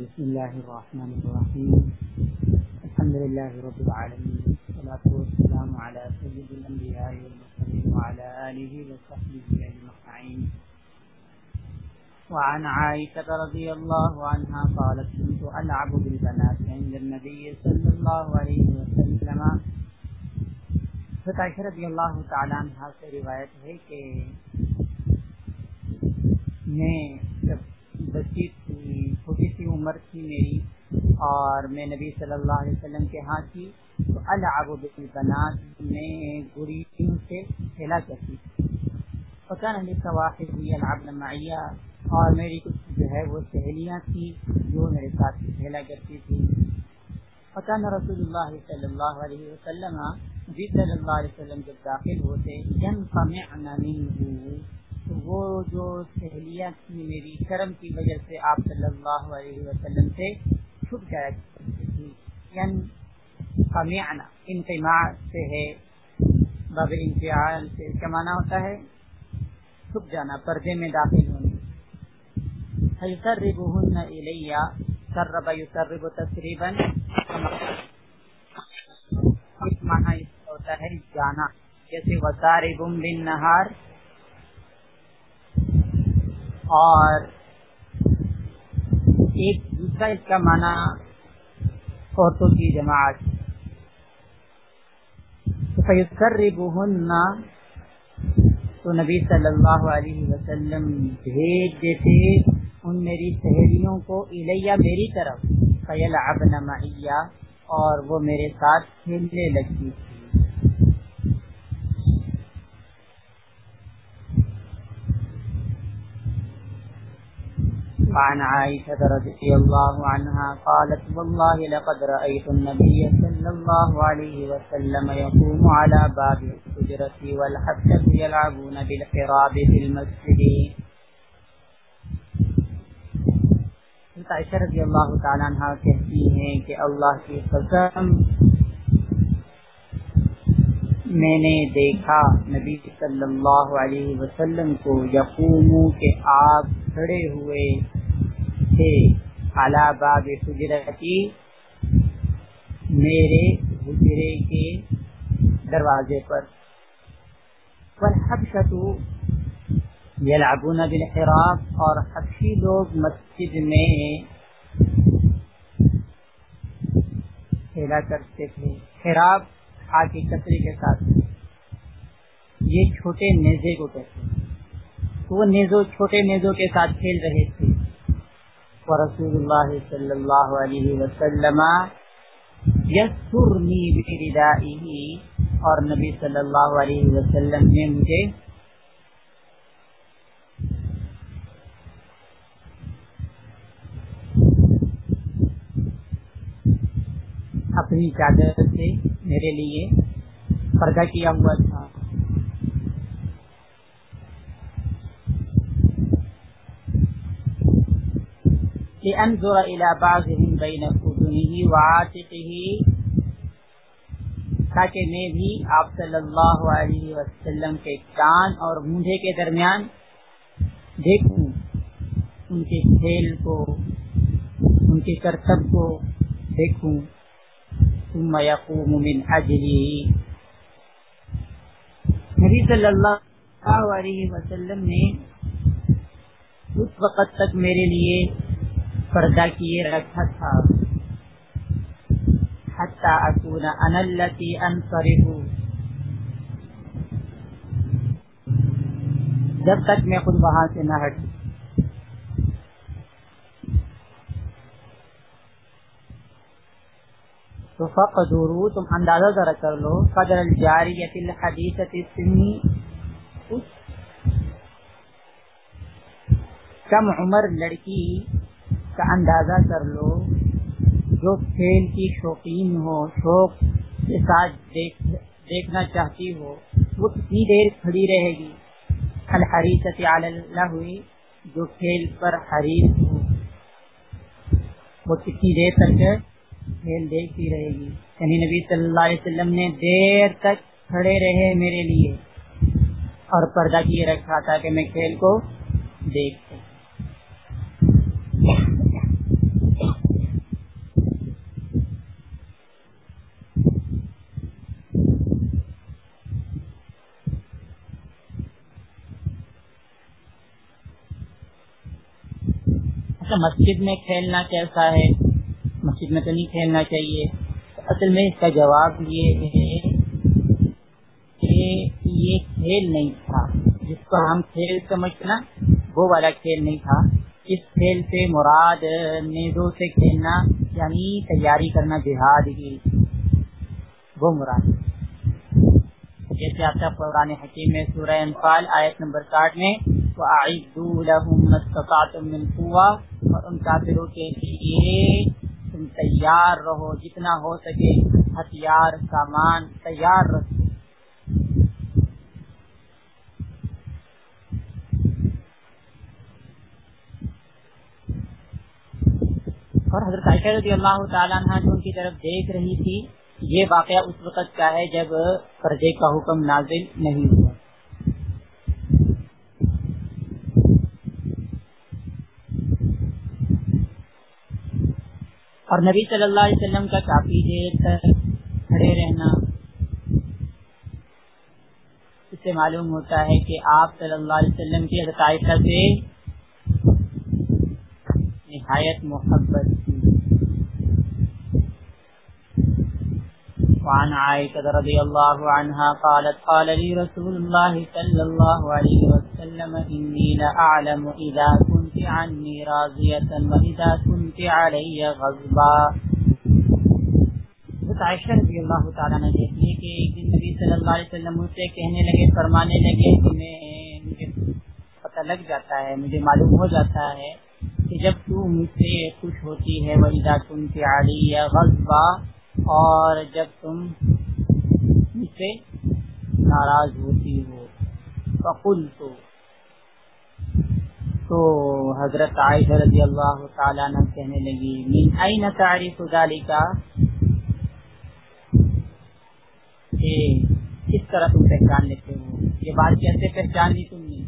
بسم الله الرحمن الرحيم. الحمد لله رب العالمين. والصلاة والسلام على سيد الأنبياء والمرسلين وعلى آله وصحبه أجمعين. وعن عائشة رضي الله عنها قالت، كنت ألعب بالبنات عند النبي صلى الله عليه وسلم. فتعشر رضی اللہ تعالیٰ عنہ سے روایت ہے کہ میں جب بچی تھی چھوٹی سی عمر تھی میری اور میں نبی صلی اللہ علیہ وسلم کے ہاں تھی، تو العب بالبنات، میں گریوں سے کھیلا کرتی تھی۔ پتہ نہیں العب معیہ، اور میری کچھ جو ہے وہ سہیلیاں تھیں جو میرے ساتھ کھیلا کرتی تھی پتہ رسول اللہ صلی اللہ علیہ وسلم نبی صلی اللہ علیہ وسلم جب داخل ہوتے ین تو وہ جو سہیلیاں تھی میری، شرم کی وجہ سے آپ صلی اللہ علیہ وسلم سے چھپ جایا کرتی تھی یعنی انتماع سے ہے، باب امتحان سے، کیا مانا ہوتا ہے؟ چھپ جانا، پردے میں داخل ہونے سربن الیہ سرب یسرب تقریباً اس معنی ہوتا ہے جانا، جیسے وسارب بن نہار اور ایک دوسرا اس کا معنی عورتوں کی جماعت۔ تو نبی صلی اللہ علیہ وسلم بھیج دیتے ان میری سہیلیوں کو الیہ میری طرف خیل ابن معیہ، اور وہ میرے ساتھ کھیلنے لگتی وعن عائشة رضي الله عنها قالت، والله لقد رأيت النبي صلى الله عليه وسلم يقوم على باب الحجرة والحفلة يلعبون بالحراب في المسجد. عائشہ رضی اللہ تعالیٰ عنہ کہتی ہیں کہ اللہ کی قسم میں نے دیکھا نبی صلی اللہ علیہ وسلم کو یقوم کے آپ کھڑے ہوئے تھے باب حجرتی میرے حجرے کے دروازے پر۔ یلعبون بالحراب اور حبشی لوگ مسجد میں کھیلا کرتے تھے۔ حراب آگ کی کچرے کے ساتھ۔ یہ چھوٹے نیزے کو کہتے ہیں۔ وہ نیزو، چھوٹے نیزوں کے ساتھ کھیل رہے تھے۔ ورسول اللہ صلی اللہ علیہ وسلم یسرنی بردائه اور نبی صلی اللہ علیہ وسلم نے مجھے اپنی چادر سے میرے لیے پردہ کیا ہوا تھا۔ لأنظر إلى بعضهم بين خدنه وعاتقه. تاکہ میں بھی آپ صلی اللہ علیہ وسلم کے کان اور مونڈے کے درمیان دیکھوں، ان کے کھیل کو، ان کے کرتب کو دیکھوں. ثم يقوم من اجلی نبی صلی اللہ علیہ وسلم نے اس وقت تک میرے لیے پردہ کیے رکھا تھا۔ حتی اکون ان اللتی انصرفو جب تک میں خود وہاں سے نہ ہٹ تو فقدورو، تم اندازہ ذرا کر لو، قدر الجاریت الحدیثت السنی کم عمر لڑکی کا اندازہ کر لو جو کھیل کی شوقین ہو، شوق کے ساتھ دیکھ، دیکھنا چاہتی ہو، وہ کتنی دیر کھڑی رہے گی؟ الحریصت اللہ ہوئی جو کھیل پر حریص ہو۔ وہ کتنی دیر تک کھیل دیکھتی رہے گی؟ یعنی نبی صلی اللہ علیہ وسلم نے دیر تک کھڑے رہے میرے لیے اور پردہ کیے رکھا تھا کہ میں کھیل کو دیکھ مسجد میں کھیلنا کیسا ہے؟ مسجد میں تو نہیں کھیلنا چاہیے۔ اصل میں اس کا جواب یہ ہے کہ یہ کھیل نہیں تھا۔ جس کو ہم کھیل سمجھنا وہ والا کھیل نہیں تھا۔ اس کھیل سے مراد نیزوں سے کھیلنا یعنی تیاری کرنا، جہاد کی وہ مراد۔ جیسے آپ کا قرآن حکیم میں سورہ انفال آیت نمبر ساٹھ میں اور ان کافروں کے لیے تم تیار رہو جتنا ہو سکے، ہتھیار، سامان تیار رکھو۔ اور حضرت عائشہ رضی اللہ تعالیٰ عنہ جو ان کی طرف دیکھ رہی تھی، یہ واقعہ اس وقت کا ہے جب فرضے کا حکم نازل نہیں ہوا۔ اور نبی صلی اللہ علیہ وسلم کا کافی دیر تک کھڑے رہنا۔ اس سے معلوم ہوتا ہے کہ آپ صلی اللہ علیہ وسلم کی حضرت عائشہ سے نہایت محبت کی وعن عائشة رضي الله عنها قالت، قال لي رسول الله صلى الله عليه وسلم، إني لأعلم إذا كنت عني راضية وإذا كنت علي غضبا۔ عائشہ رضی اللہ تعالیٰ نے کہتی ہے کہ ایک دن نبی صلی اللہ علیہ وسلم مجھ سے کہنے لگے، فرمانے لگے کہ میں، مجھے پتہ لگ جاتا ہے، مجھے معلوم ہو جاتا ہے کہ جب تو مجھ سے خوش ہوتی ہے، وَإِذَا كُنْتِ عَلِيَّ غَضْبًا۔ اور جب تم مجھ سے ناراض ہوتی ہو فقل تو تو حضرت عائشہ رضی اللہ تعالیٰ نے کہنے لگی، من این تعریف ذالک کہ کس طرح تم پہچان لیتے ہو؟ یہ بات کیسے پہچان لی تم نے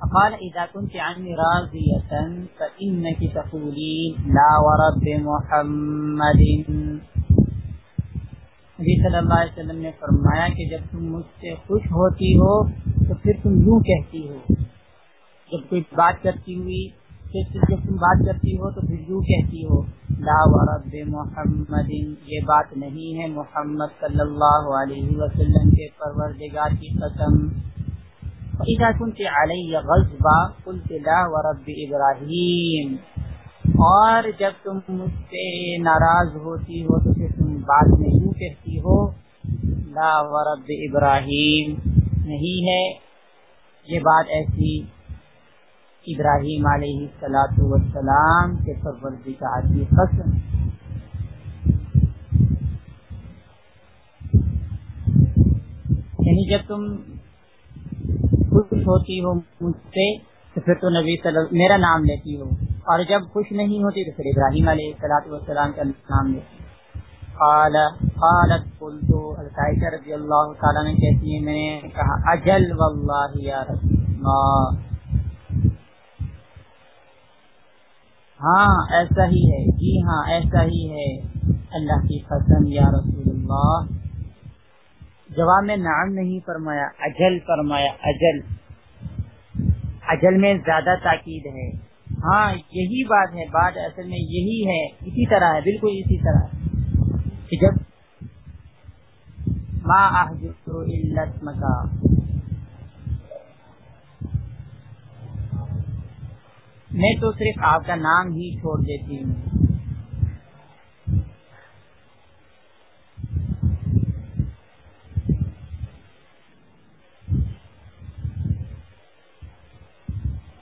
اقال اذا كنت عني راضية فإنك تقولين لا ورب محمد. نبی صلی اللہ علیہ وسلم نے فرمایا کہ جب تم مجھ سے خوش ہوتی ہو تو پھر تم یوں کہتی ہو جب کوئی بات کرتی ہوئی، پھر جب تم بات کرتی ہو تو پھر یوں کہتی ہو، لا ورب محمد، یہ بات نہیں ہے محمد صلی اللہ علیہ وسلم کے پروردگار کی قسم۔ اذا كنت علی غضبا قلت لا ورب ابراہیم اور جب تم مجھ سے ناراض ہوتی ہو تو پھر تم بات میں یوں کہتی ہو، لا ورب ابراہیم نہیں ہے، یہ بات ایسی ابراہیم علیہ سلاۃ وسلام کے پروردگار کی قسم۔ یعنی جب تم خوش ہوتی ہو مجھ سے، تو پھر تو نبی صلی اللہ میرا نام لیتی ہو۔ اور جب خوش نہیں ہوتی، تو پھر ابراہیم علیہ السلاۃ والسلام کا نام لیتی قال، قالت قلت رضی اللہ تعالیٰ نے کہتی ہے میں نے کہا، اجل واللہ یا رسول اللہ۔ ہاں ایسا ہی ہے۔ جی ہاں ایسا ہی ہے۔ اللہ کی قسم، یا رسول اللہ۔ جواب میں نام نہیں فرمایا، اجل فرمایا، اجل۔ اجل میں زیادہ تاکید ہے۔ ہاں یہی بات ہے، بات اصل میں یہی ہے۔ اسی طرح ہے، بالکل اسی طرح۔ کہ جب ماں مکا میں تو صرف آپ کا نام ہی چھوڑ دیتی ہوں۔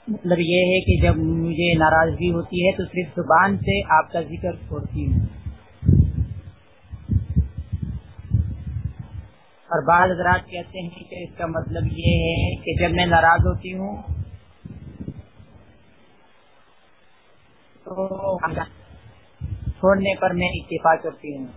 مطلب یہ ہے کہ جب مجھے ناراضگی ہوتی ہے تو صرف زبان سے آپ کا ذکر چھوڑتی ہوں۔ اور بعض حضرات کہتے ہیں کہ اس کا مطلب یہ ہے کہ جب میں ناراض ہوتی ہوں تو چھوڑنے پر میں اتفاق کرتی ہوں۔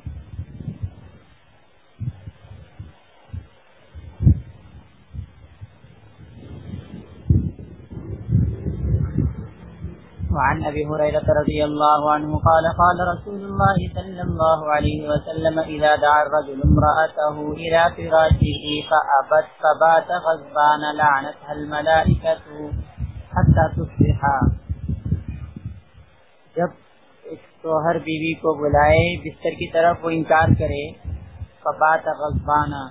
وعن أبي هريرة رضي الله عنه قال قال رسول الله صلى الله عليه وسلم إذا دعا الرجل امرأته إلى فراشه فأبت فبات غزبان لعنتها الملائكة حتى تصبح جب شوہر بیوی کو بلائے، بستر کی طرف وہ انکار کرے فبات غضبانہ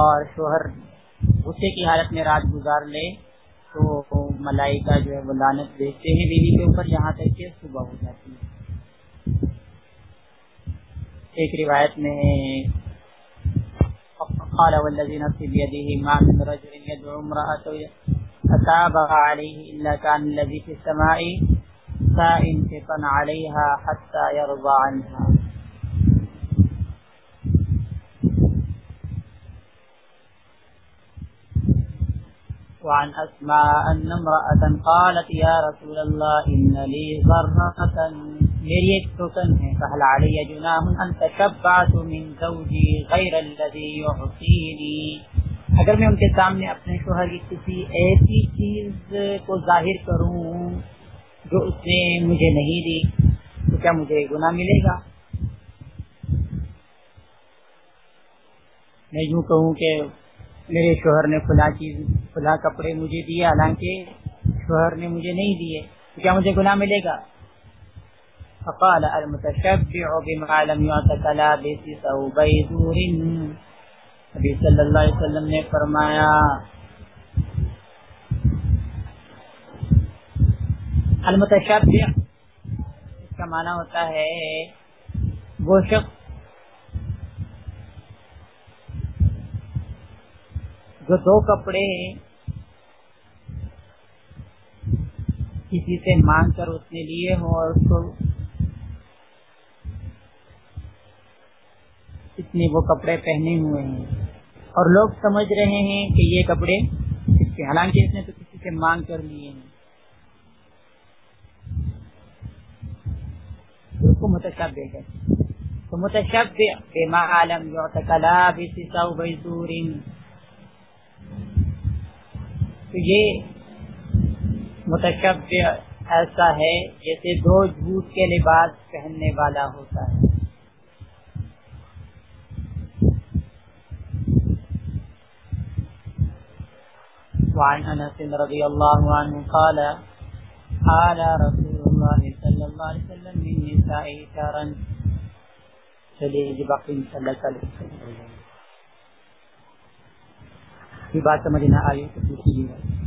اور شوہر غصے کی حالت میں رات گزار لے، تو ملائکہ جو ہے وہ لانت بھیجتے ہیں بیوی کے اوپر، یہاں تک کہ صبح ہو جاتی ہے۔ ایک روایت میں قال والذي نفسي بيده ما من رجل يدعو امرأة فتابع عليه إلا كان الذي في السماء سائنفقا عليها حتى يرضى عنها وعن أسماء أن امرأة قالت يا رسول الله إن لي ضرقة میری ایک ٹوکن ہے، فہل علی جناح ان تشبعت من زوجی غیر الذی یعطینی اگر میں ان کے سامنے اپنے شوہر کی کسی ایسی چیز کو ظاہر کروں جو اس نے مجھے نہیں دی، تو کیا مجھے گناہ ملے گا؟ میں یوں کہوں کہ میرے شوہر نے فلاں چیز، فلاں کپڑے مجھے دیے، حالانکہ شوہر نے مجھے نہیں دیے، تو کیا مجھے گناہ ملے گا؟ فقال المتشبع بما لم يعتك لابس ثوبي دور نبی صلی اللہ علیہ وسلم نے فرمایا المتشبع اس کا معنی ہوتا ہے وہ شخص جو دو کپڑے کسی سے مانگ کر اس نے لیے ہوں اور اس کو نے وہ کپڑے پہنے ہوئے ہیں۔ اور لوگ سمجھ رہے ہیں کہ یہ کپڑے حالانکہ اس نے تو کسی سے مانگ کر لیے ہیں۔ اس متشب ہے۔ تو متشب بما عالم یعتقلا بیسی سو بیزور تو یہ متشب ایسا ہے جیسے دو جھوٹ کے لباس پہننے والا ہوتا ہے۔ وعن انس رضي الله عنه قال قال رسول الله صلى الله عليه وسلم من نساء شارا چلیے جی باقی صلی یہ بات سمجھنا آئی تو پوچھیے گا